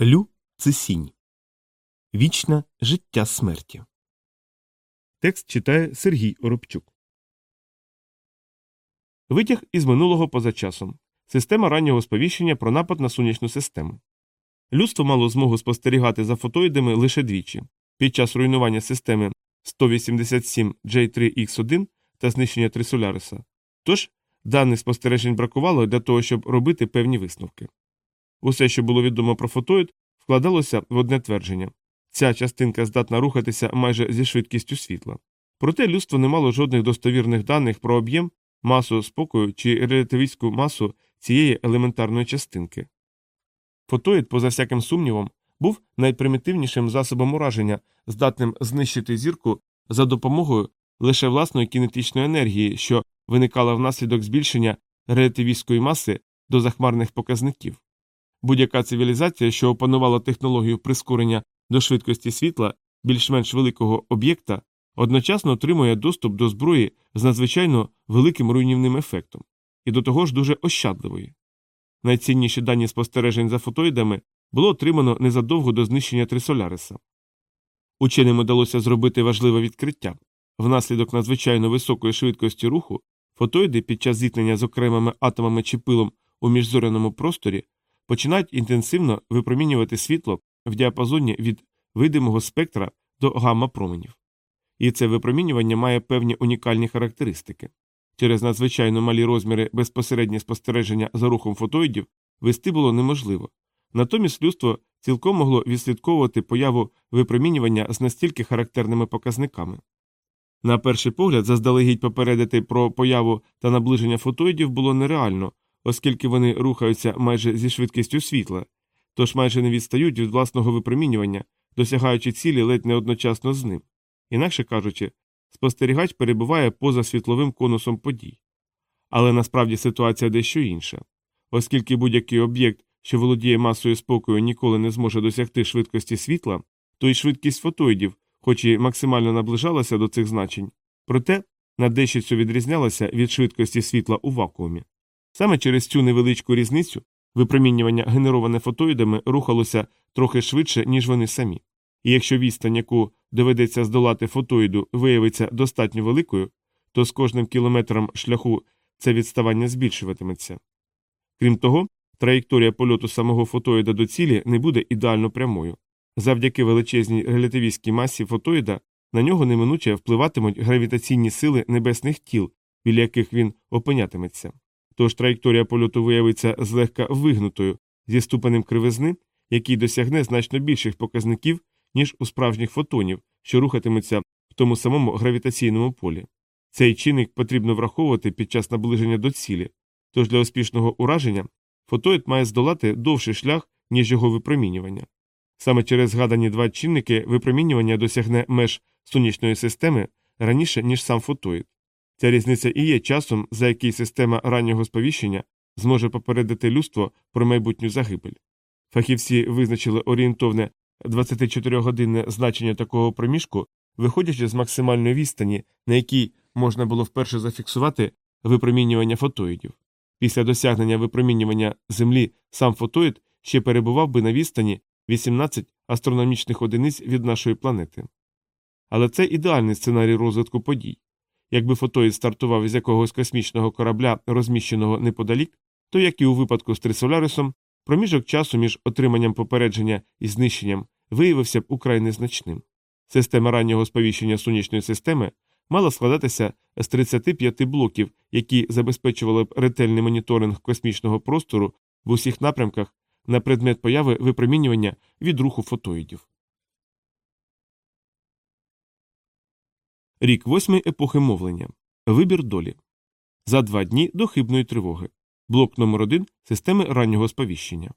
Лю це сінь. Вічне життя смерті. Текст читає Сергій Оробчук. Витяг із минулого поза часом. Система раннього сповіщення про напад на сонячну систему. Людство мало змогу спостерігати за фотоїдами лише двічі під час руйнування системи 187 J3X1 та знищення Трисоляриса. Тож даних спостережень бракувало для того, щоб робити певні висновки. Усе, що було відомо про фотоїд, вкладалося в одне твердження ця частинка здатна рухатися майже зі швидкістю світла. Проте людство не мало жодних достовірних даних про об'єм, масу спокою чи релятивістську масу цієї елементарної частинки. Фотоїд, поза всяким сумнівом, був найпримітивнішим засобом ураження, здатним знищити зірку за допомогою лише власної кінетичної енергії, що виникала внаслідок збільшення релятивістської маси до захмарних показників. Будь-яка цивілізація, що опанувала технологію прискорення до швидкості світла більш-менш великого об'єкта, одночасно отримує доступ до зброї з надзвичайно великим руйнівним ефектом, і до того ж дуже ощадливої. Найцінніші дані спостережень за фотоїдами було отримано незадовго до знищення Трисоляриса. Ученим удалося зробити важливе відкриття внаслідок надзвичайно високої швидкості руху фотоїди під час зіткнення з окремими атомами чи пилом у міжзоряному просторі починають інтенсивно випромінювати світло в діапазоні від видимого спектра до гамма променів. І це випромінювання має певні унікальні характеристики. Через надзвичайно малі розміри безпосереднє спостереження за рухом фотоїдів вести було неможливо. Натомість людство цілком могло відслідковувати появу випромінювання з настільки характерними показниками. На перший погляд, заздалегідь попередити про появу та наближення фотоїдів було нереально, оскільки вони рухаються майже зі швидкістю світла, тож майже не відстають від власного випромінювання, досягаючи цілі ледь не одночасно з ним. Інакше кажучи, спостерігач перебуває поза світловим конусом подій. Але насправді ситуація дещо інша. Оскільки будь-який об'єкт, що володіє масою спокою, ніколи не зможе досягти швидкості світла, то й швидкість фотоїдів, хоч і максимально наближалася до цих значень, проте на дещицю відрізнялася від швидкості світла у вакуумі. Саме через цю невеличку різницю випромінювання, генероване фотоїдами, рухалося трохи швидше, ніж вони самі. І якщо відстань, яку доведеться здолати фотоїду, виявиться достатньо великою, то з кожним кілометром шляху це відставання збільшуватиметься. Крім того, траєкторія польоту самого фотоїда до цілі не буде ідеально прямою. Завдяки величезній релятивістській масі фотоїда на нього неминуче впливатимуть гравітаційні сили небесних тіл, біля яких він опинятиметься. Тож траєкторія польоту виявиться злегка вигнутою зі ступенем кривизни, який досягне значно більших показників, ніж у справжніх фотонів, що рухатимуться в тому самому гравітаційному полі. Цей чинник потрібно враховувати під час наближення до цілі, тож для успішного ураження фотоїд має здолати довший шлях, ніж його випромінювання. Саме через згадані два чинники випромінювання досягне меж сонячної системи раніше, ніж сам фотоїд. Ця різниця і є часом, за який система раннього сповіщення зможе попередити людство про майбутню загибель. Фахівці визначили орієнтовне 24-годинне значення такого проміжку, виходячи з максимальної відстані, на якій можна було вперше зафіксувати випромінювання фотоїдів. Після досягнення випромінювання Землі сам фотоїд ще перебував би на відстані 18 астрономічних одиниць від нашої планети. Але це ідеальний сценарій розвитку подій. Якби фотоїд стартував із якогось космічного корабля, розміщеного неподалік, то, як і у випадку з Трисолярисом, проміжок часу між отриманням попередження і знищенням виявився б украй незначним. Система раннього сповіщення сонячної системи мала складатися з 35 блоків, які забезпечували б ретельний моніторинг космічного простору в усіх напрямках на предмет появи випромінювання від руху фотоїдів. Рік восьмої епохи мовлення. Вибір долі. За два дні до хибної тривоги. Блок номер 1 системи раннього сповіщення.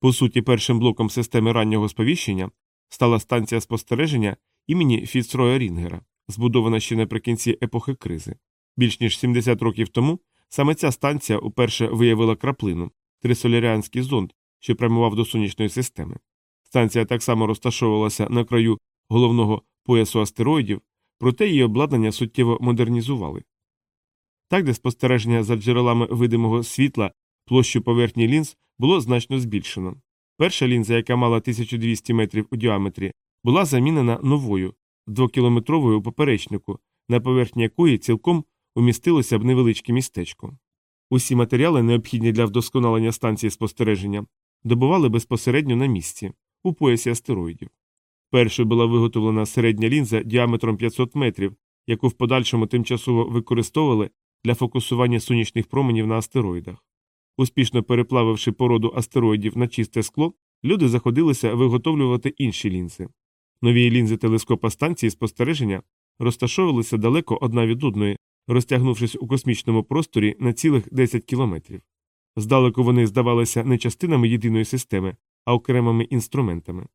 По суті, першим блоком системи раннього сповіщення стала станція спостереження імені Фіцроя Рінгера, збудована ще наприкінці епохи кризи. Більш ніж 70 років тому саме ця станція уперше виявила краплину трисоляріанський зонд, що прямував до сонячної системи. Станція так само розташовувалася на краю головного поясу астероїдів, проте її обладнання суттєво модернізували. Так, де спостереження за джерелами видимого світла площу поверхні лінз було значно збільшено. Перша лінза, яка мала 1200 метрів у діаметрі, була замінена новою, двокілометровою поперечнику, на поверхні якої цілком умістилося б невеличке містечко. Усі матеріали, необхідні для вдосконалення станції спостереження, добували безпосередньо на місці, у поясі астероїдів. Першою була виготовлена середня лінза діаметром 500 метрів, яку в подальшому тимчасово використовували для фокусування сонячних променів на астероїдах. Успішно переплавивши породу астероїдів на чисте скло, люди заходилися виготовлювати інші лінзи. Нові лінзи телескопа станції спостереження розташовувалися далеко одна від одної, розтягнувшись у космічному просторі на цілих 10 кілометрів. Здалеку вони здавалися не частинами єдиної системи, а окремими інструментами.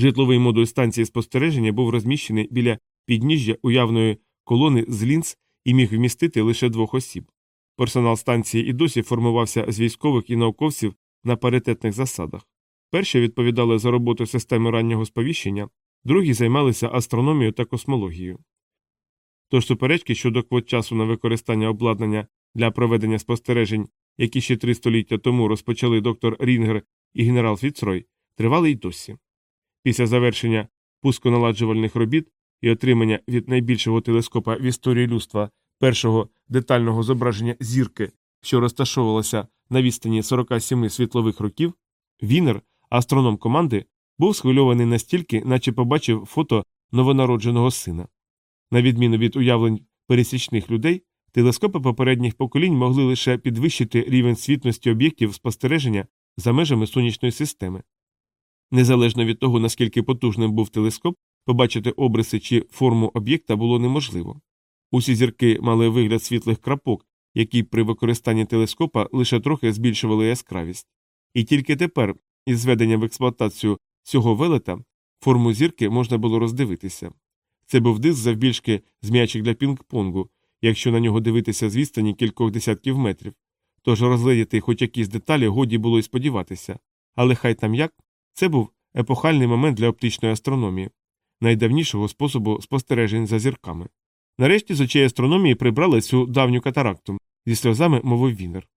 Житловий модуль станції спостереження був розміщений біля підніжжя уявної колони з лінз і міг вмістити лише двох осіб. Персонал станції і досі формувався з військових і науковців на паритетних засадах. Перші відповідали за роботу системи раннього сповіщення, другі займалися астрономією та космологією. Тож суперечки щодо квот часу на використання обладнання для проведення спостережень, які ще три століття тому розпочали доктор Рінгер і генерал Фіцрой, тривали й досі. Після завершення пусконаладжувальних робіт і отримання від найбільшого телескопа в історії людства першого детального зображення зірки, що розташовувалося на відстані 47 світлових років, Вінер, астроном команди, був схвильований настільки, наче побачив фото новонародженого сина. На відміну від уявлень пересічних людей, телескопи попередніх поколінь могли лише підвищити рівень світності об'єктів спостереження за межами сонячної системи. Незалежно від того, наскільки потужним був телескоп, побачити обриси чи форму об'єкта було неможливо. Усі зірки мали вигляд світлих крапок, які при використанні телескопа лише трохи збільшували яскравість. І тільки тепер, із зведенням в експлуатацію цього велета, форму зірки можна було роздивитися. Це був диск завбільшки з м'ячик для пінг-понгу, якщо на нього дивитися з відстані кількох десятків метрів. Тож розглядіти хоч якісь деталі годі було й сподіватися, але хай там як, це був епохальний момент для оптичної астрономії, найдавнішого способу спостережень за зірками. Нарешті з очей астрономії прибрали цю давню катаракту, зі сльозами мовив Вінер.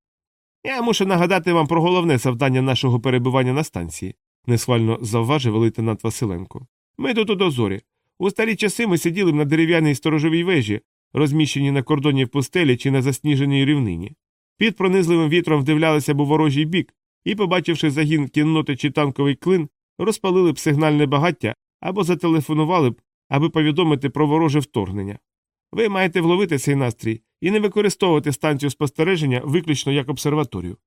Я мушу нагадати вам про головне завдання нашого перебування на станції, несхвально завважив лейтенант Василенко. Ми тут у дозорі. У старі часи ми сиділи на дерев'яній сторожовій вежі, розміщеній на кордоні в пустелі чи на засніженій рівнині. Під пронизливим вітром вдивлялися б у ворожий бік і, побачивши загін кінноти чи танковий клин, розпалили б сигнальне багаття або зателефонували б, аби повідомити про вороже вторгнення. Ви маєте вловити цей настрій і не використовувати станцію спостереження виключно як обсерваторію.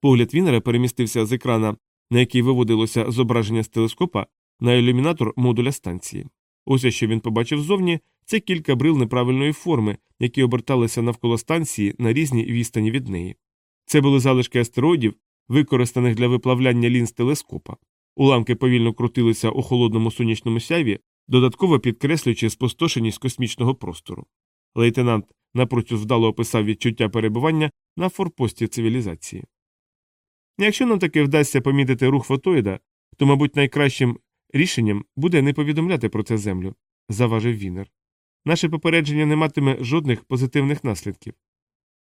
Погляд Вінера перемістився з екрана, на який виводилося зображення з телескопа, на ілюмінатор модуля станції. Ось що він побачив ззовні, це кілька брил неправильної форми, які оберталися навколо станції на різній відстані від неї. Це були залишки астероїдів, використаних для виплавляння лінз телескопа. Уламки повільно крутилися у холодному сонячному сяйві, додатково підкреслюючи спустошеність космічного простору. Лейтенант напрочуд вдало описав відчуття перебування на форпості цивілізації. Якщо нам таки вдасться помітити рух фотоїда, то, мабуть, найкращим рішенням буде не повідомляти про це землю, заважив Вінер. Наше попередження не матиме жодних позитивних наслідків.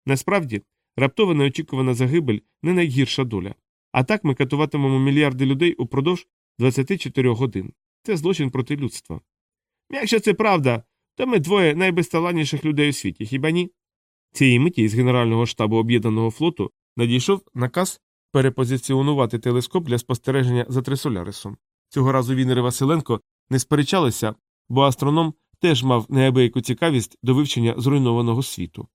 Насправді, раптова неочікувана загибель не найгірша доля. А так ми катуватимемо мільярди людей упродовж 24 годин. Це злочин проти людства. Якщо це правда, то ми двоє найбезталанніших людей у світі, хіба ні? Цієї миті з Генерального штабу об'єднаного флоту надійшов наказ перепозиціонувати телескоп для спостереження за Трисолярисом. Цього разу Вінер і Василенко не сперечалися, бо астроном теж мав неабияку цікавість до вивчення зруйнованого світу.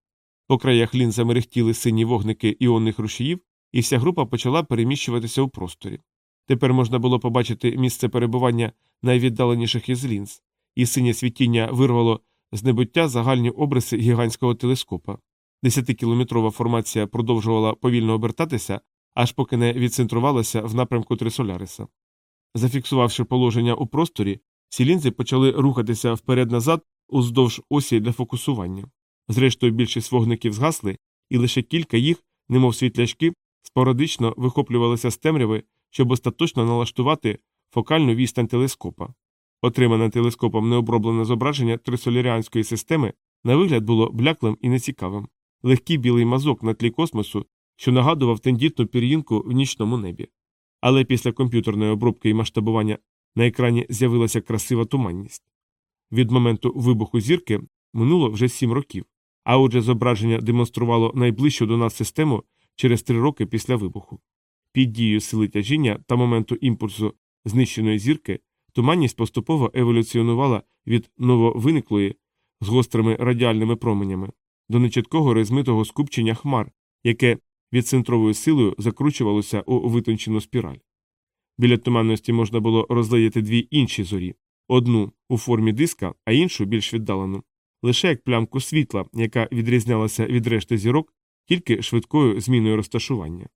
По краях лінз мерехтіли сині вогники іонних рушіїв, і вся група почала переміщуватися у просторі. Тепер можна було побачити місце перебування найвіддаленіших із лінз, і синє світіння вирвало з небуття загальні обриси гігантського телескопа. Десятикілометрова формація продовжувала повільно обертатися, аж поки не відцентрувалася в напрямку Трисоляриса. Зафіксувавши положення у просторі, ці лінзи почали рухатися вперед-назад уздовж осі для фокусування. Зрештою, більшість вогників згасли, і лише кілька їх, немов світлячки, спорадично вихоплювалися з темряви, щоб остаточно налаштувати фокальну відстань телескопа. Отримане телескопом необроблене зображення трисоляріанської системи на вигляд було бляклим і нецікавим, легкий білий мазок на тлі космосу, що нагадував тендітну пір'їнку в нічному небі. але після комп'ютерної обробки і масштабування на екрані з'явилася красива туманність. Від моменту вибуху зірки минуло вже сім років, а отже, зображення демонструвало найближчу до нас систему через три роки після вибуху. Під дією сили тяжіння та моменту імпульсу знищеної зірки туманність поступово еволюціонувала від нововиниклої з гострими радіальними променями до нечіткого розмитого скупчення хмар, яке відцентровою силою закручувалося у витончену спіраль. Біля туманності можна було розглядіти дві інші зорі одну у формі диска, а іншу більш віддалену, лише як плямку світла, яка відрізнялася від решти зірок тільки швидкою зміною розташування.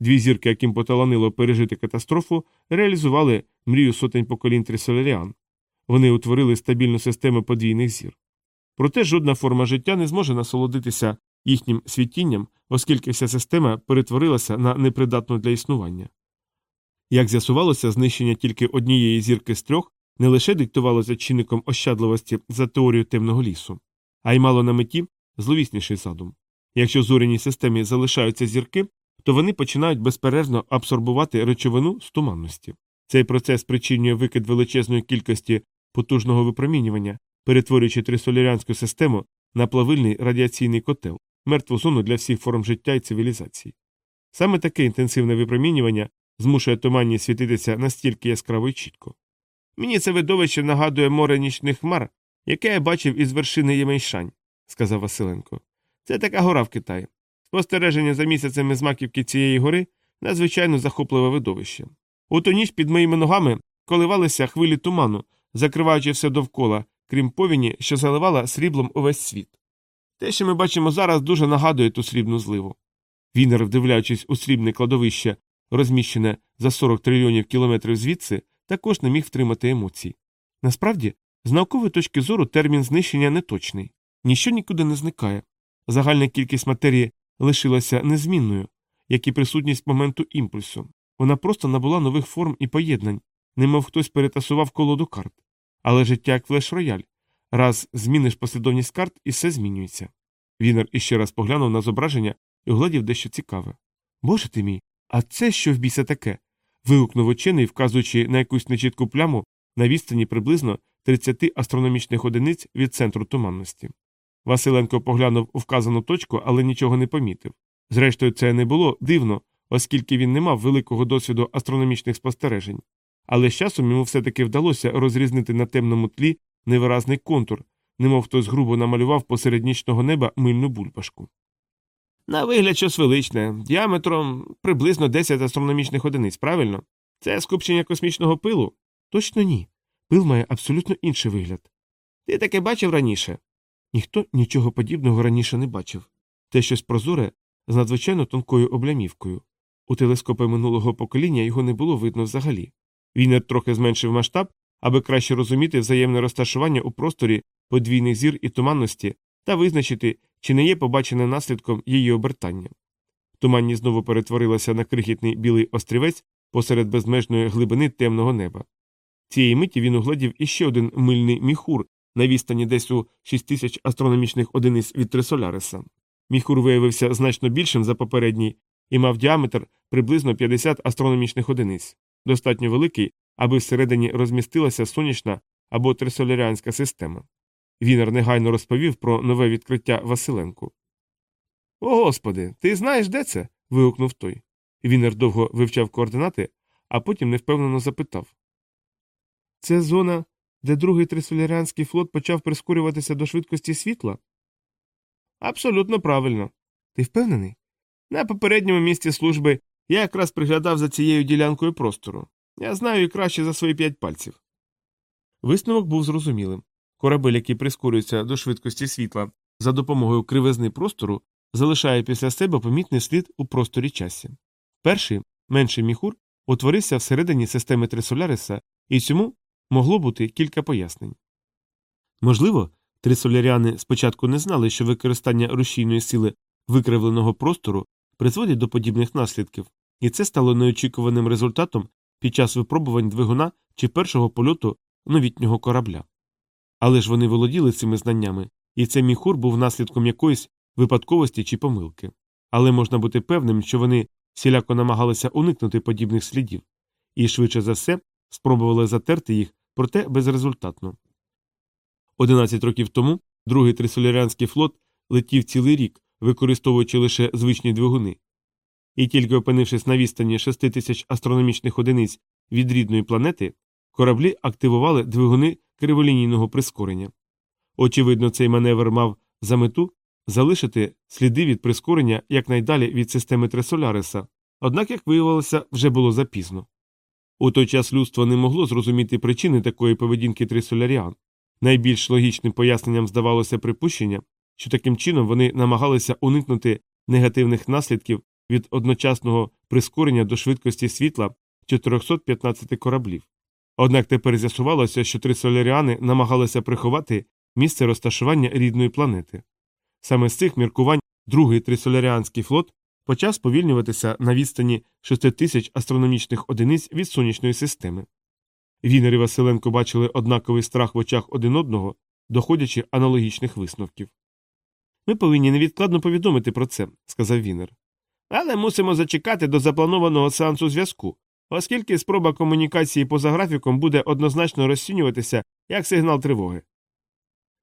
Дві зірки, яким поталанило пережити катастрофу, реалізували мрію сотень поколінь трисоляріан. Вони утворили стабільну систему подвійних зір. Проте жодна форма життя не зможе насолодитися їхнім світінням, оскільки вся система перетворилася на непридатну для існування. Як з'ясувалося, знищення тільки однієї зірки з трьох не лише диктувалося чинником ощадливості за теорію темного лісу, а й мало на меті зловісніший задум. Якщо в зоряній системі залишаються зірки, то вони починають безперервно абсорбувати речовину з туманності. Цей процес причинює викид величезної кількості потужного випромінювання, перетворюючи трисолярянську систему на плавильний радіаційний котел, мертву зону для всіх форм життя і цивілізацій. Саме таке інтенсивне випромінювання змушує туманність світитися настільки яскраво і чітко. Мені це видовище нагадує море нічних хмар, яке я бачив із вершини Ємейшань, сказав Василенко. Це така гора в Китаї. Спостереження за місяцями з маківки цієї гори надзвичайно захопливе видовище. У ту ніч під моїми ногами коливалися хвилі туману, закриваючи все довкола, крім повіні, що заливала сріблом увесь світ. Те, що ми бачимо зараз, дуже нагадує ту срібну зливу. Вінер, вдивляючись у срібне кладовище, розміщене за 40 трильйонів кілометрів звідси, також не міг втримати емоцій. Насправді, з наукової точки зору термін знищення неточний, ніщо нікуди не зникає. Загальна кількість матерії лишилася незмінною, як і присутність моменту імпульсу. Вона просто набула нових форм і поєднань, немов хтось перетасував колоду карт. Але життя як флеш рояль. Раз зміниш послідовність карт і все змінюється. Вінер іще раз поглянув на зображення і угладів дещо цікаве. Боже ти мій, а це що в біса таке? Вигукнув учений, вказуючи на якусь нечітку пляму на відстані приблизно 30 астрономічних одиниць від центру туманності. Василенко поглянув у вказану точку, але нічого не помітив. Зрештою, це не було дивно, оскільки він не мав великого досвіду астрономічних спостережень. Але з часом йому все таки вдалося розрізнити на темному тлі невиразний контур, немов хтось грубо намалював посеред нічного неба мильну бульбашку. На вигляд щось величне, діаметром приблизно 10 астрономічних одиниць, правильно? Це скупчення космічного пилу? Точно ні. Пил має абсолютно інший вигляд. Ти таке бачив раніше? Ніхто нічого подібного раніше не бачив. Те щось прозоре з надзвичайно тонкою облямівкою. У телескопи минулого покоління його не було видно взагалі. Він трохи зменшив масштаб, аби краще розуміти взаємне розташування у просторі подвійних зір і туманності та визначити, чи не є побачене наслідком її обертання. Туманні знову перетворилася на крихітний білий острівець посеред безмежної глибини темного неба. Цієї миті він угладів іще один мильний міхур на відстані десь у 6 тисяч астрономічних одиниць від Трисоляриса. Міхур виявився значно більшим за попередній і мав діаметр приблизно 50 астрономічних одиниць, достатньо великий, аби всередині розмістилася сонячна або трисоляріанська система. Вінер негайно розповів про нове відкриття Василенку. О господи, ти знаєш, де це? вигукнув той. Вінер довго вивчав координати, а потім невпевнено запитав. Це зона, де другий трисоляріанський флот почав прискорюватися до швидкості світла? Абсолютно правильно. Ти впевнений? На попередньому місці служби я якраз приглядав за цією ділянкою простору. Я знаю її краще за свої п'ять пальців. Висновок був зрозумілим. Корабель, який прискорюється до швидкості світла за допомогою кривизни простору, залишає після себе помітний слід у просторі часі. Перший, менший міхур, утворився всередині системи Трисоляриса, і цьому могло бути кілька пояснень. Можливо, трисоляряни спочатку не знали, що використання рушійної сили викривленого простору призводить до подібних наслідків, і це стало неочікуваним результатом під час випробувань двигуна чи першого польоту новітнього корабля. Але ж вони володіли цими знаннями, і цей міхур був наслідком якоїсь випадковості чи помилки. Але можна бути певним, що вони всіляко намагалися уникнути подібних слідів, і швидше за все спробували затерти їх, проте безрезультатно. 11 років тому другий трисоляріанський флот летів цілий рік, використовуючи лише звичні двигуни. І тільки опинившись на відстані 6 тисяч астрономічних одиниць від рідної планети, кораблі активували двигуни криволінійного прискорення. Очевидно, цей маневр мав за мету залишити сліди від прискорення якнайдалі від системи Тресоляриса, однак, як виявилося, вже було запізно. У той час людство не могло зрозуміти причини такої поведінки трисоляріан. Найбільш логічним поясненням здавалося припущення, що таким чином вони намагалися уникнути негативних наслідків від одночасного прискорення до швидкості світла 415 кораблів. Однак тепер з'ясувалося, що трисоляріани намагалися приховати місце розташування рідної планети. Саме з цих міркувань другий трисоляріанський флот почав сповільнюватися на відстані 6 тисяч астрономічних одиниць від сонячної системи. Вінер і Василенко бачили однаковий страх в очах один одного, доходячи аналогічних висновків. Ми повинні невідкладно повідомити про це, сказав Вінер. Але мусимо зачекати до запланованого сеансу зв'язку, оскільки спроба комунікації поза графіком буде однозначно розцінюватися як сигнал тривоги.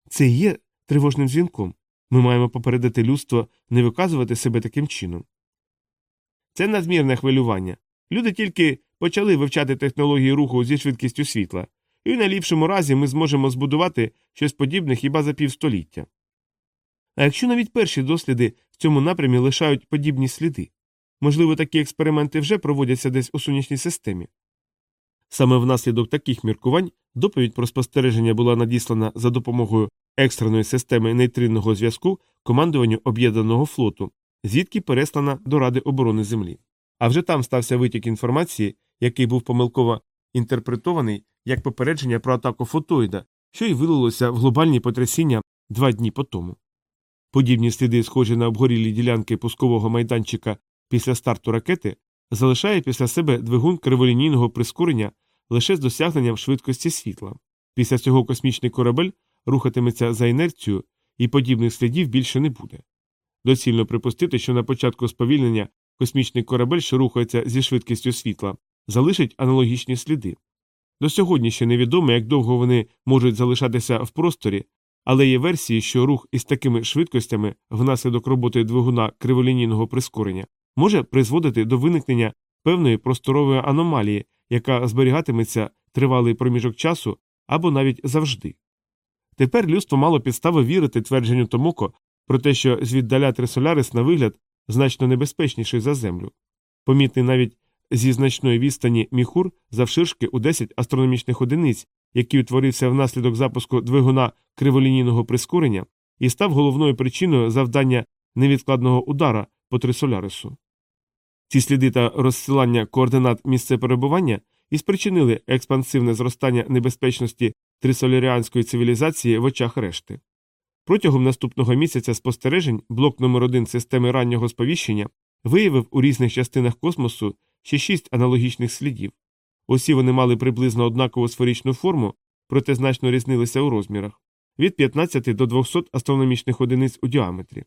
Це є тривожним дзвінком. Ми маємо попередити людство не виказувати себе таким чином. Це надмірне хвилювання. Люди тільки почали вивчати технології руху зі швидкістю світла, і в найліпшому разі ми зможемо збудувати щось подібне хіба за півстоліття. А якщо навіть перші досліди в цьому напрямі лишають подібні сліди, можливо, такі експерименти вже проводяться десь у сонячній системі. Саме внаслідок таких міркувань доповідь про спостереження була надіслана за допомогою екстреної системи нейтринного зв'язку командуванню об'єднаного флоту, звідки переслана до Ради оборони Землі. А вже там стався витік інформації, який був помилково інтерпретований як попередження про атаку фотоїда, що й вилилося в глобальні потрясіння два дні по тому. Подібні сліди, схожі на обгорілі ділянки пускового майданчика після старту ракети, залишає після себе двигун криволінійного прискорення лише з досягненням швидкості світла. Після цього космічний корабель рухатиметься за інерцією, і подібних слідів більше не буде. Доцільно припустити, що на початку сповільнення космічний корабель, що рухається зі швидкістю світла, залишить аналогічні сліди. До сьогодні ще невідомо, як довго вони можуть залишатися в просторі, але є версії, що рух із такими швидкостями внаслідок роботи двигуна криволінійного прискорення може призводити до виникнення певної просторової аномалії, яка зберігатиметься тривалий проміжок часу або навіть завжди. Тепер людство мало підстави вірити твердженню Томоко про те, що звіддаля Трисолярис на вигляд значно небезпечніший за Землю. Помітний навіть зі значної відстані міхур завширшки у 10 астрономічних одиниць, який утворився внаслідок запуску двигуна криволінійного прискорення, і став головною причиною завдання невідкладного удара по Трисолярису. Ці сліди та розсилання координат місця перебування і спричинили експансивне зростання небезпечності трисоляріанської цивілізації в очах решти. Протягом наступного місяця спостережень блок номер 1 системи раннього сповіщення виявив у різних частинах космосу ще шість аналогічних слідів. Усі вони мали приблизно однакову сферичну форму, проте значно різнилися у розмірах від 15 до 200 астрономічних одиниць у діаметрі.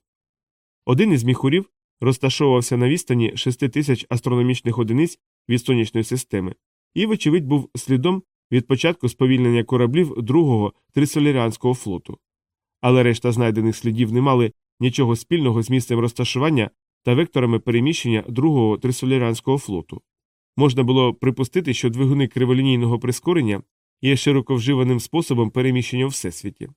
Один із міхурів розташовувався на відстані 6 тисяч астрономічних одиниць від сонячної системи, і, вочевидь, був слідом від початку сповільнення кораблів другого трисоляріанського флоту. Але решта знайдених слідів не мали нічого спільного з місцем розташування та векторами переміщення другого трисоляріанського флоту. Можна було припустити, що двигуни криволінійного прискорення є широко вживаним способом переміщення у всесвіті.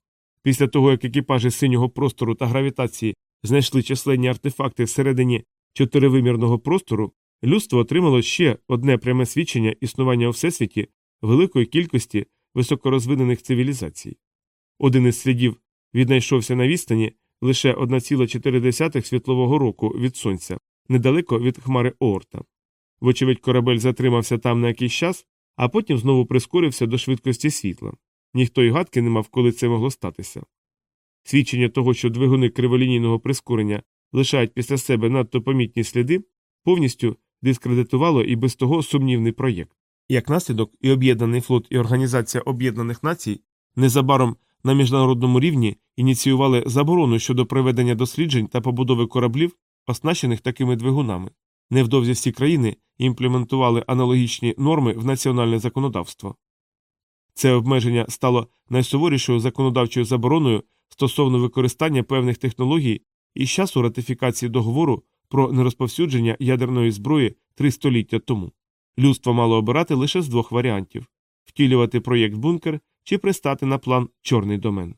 Після того, як екіпажі синього простору та гравітації знайшли численні артефакти всередині чотиривимірного простору, людство отримало ще одне пряме свідчення існування у всесвіті великої кількості високорозвинених цивілізацій. Один із слідів віднайшовся на відстані лише 1,4 світлового року від сонця, недалеко від хмари Оорта. Вочевидь, корабель затримався там на якийсь час, а потім знову прискорився до швидкості світла. Ніхто й гадки не мав, коли це могло статися. Свідчення того, що двигуни криволінійного прискорення лишають після себе надто помітні сліди, повністю дискредитувало і без того сумнівний проєкт. Як наслідок, і Об'єднаний флот, і Організація Об'єднаних Націй незабаром на міжнародному рівні ініціювали заборону щодо проведення досліджень та побудови кораблів, оснащених такими двигунами. Невдовзі всі країни імплементували аналогічні норми в національне законодавство. Це обмеження стало найсуворішою законодавчою забороною стосовно використання певних технологій із часу ратифікації договору про нерозповсюдження ядерної зброї три століття тому. Людство мало обирати лише з двох варіантів втілювати проєкт бункер чи пристати на план чорний домен.